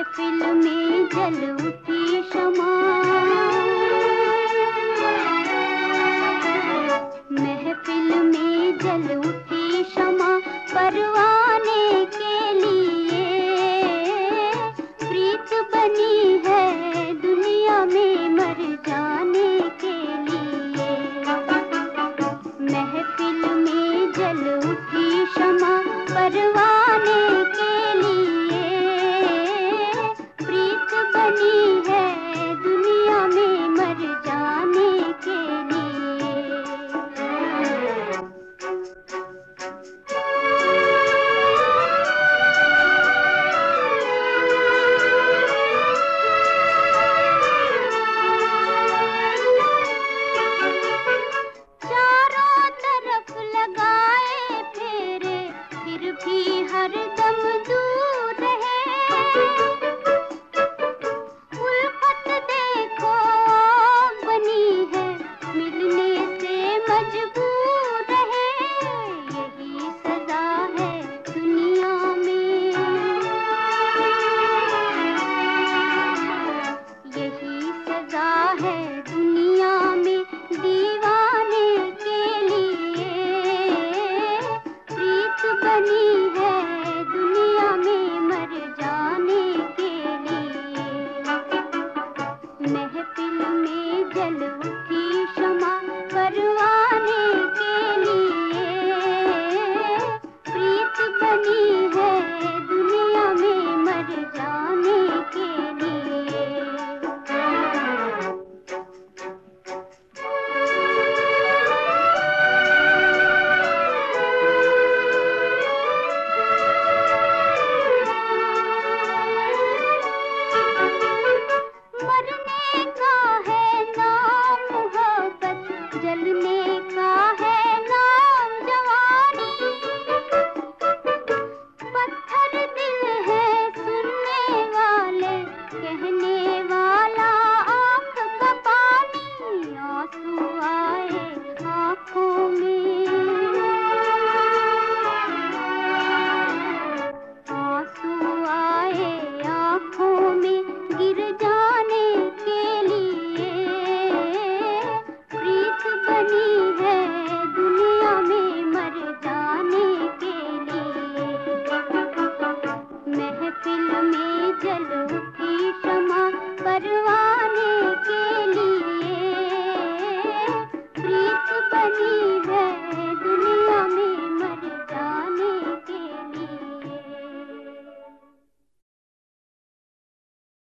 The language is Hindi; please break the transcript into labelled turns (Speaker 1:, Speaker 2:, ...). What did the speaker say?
Speaker 1: महफिल में जल उठी क्षमा महफिल में जल उठी क्षमा परवाने के लिए। प्रीत बनी है दुनिया में मर जाने के लिए। महफिल में जल उठी क्षमा परवाने हर दम दूर है। महफिल में दिल में जलो की क्षमा परवाने के लिए प्रीत बनी